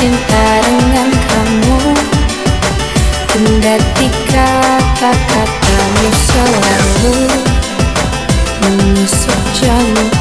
cinta dengan kamu. Kendati kata-katamu selalu Menusuk jantung